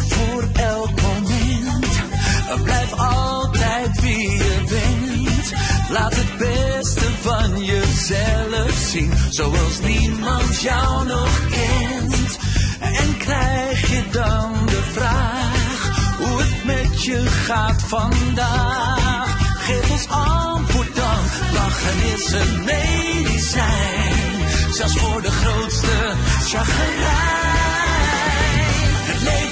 voor elk moment. Blijf altijd wie je bent. Laat het beste van jezelf zien, zoals niemand jou nog kent. En krijg je dan de vraag hoe het met je gaat vandaag? Geef ons antwoord dan, lachen is een medicijn, zelfs voor de grootste chagrijn.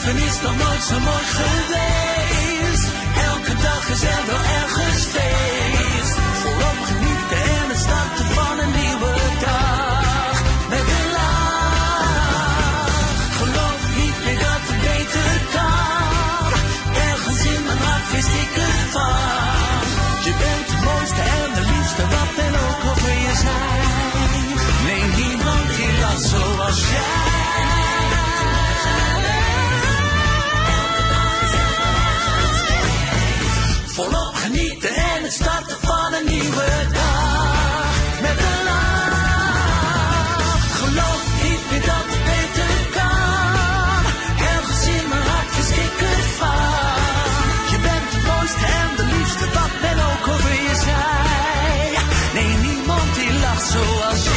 Leven is nog nooit zo mooi geweest. Elke dag is er wel ergens feest. Volop genieten en het starten van een nieuwe dag. Met een lach. Geloof niet meer dat het beter kan. Ergens in mijn hart wist ik het van. Volop genieten en het starten van een nieuwe dag. Met een lach. Geloof niet meer dat het beter kan. Heb gezien mijn hartjes ik het. Je bent de mooiste en de liefste, wat men ook over je zei. Nee, niemand die lacht zoals jij.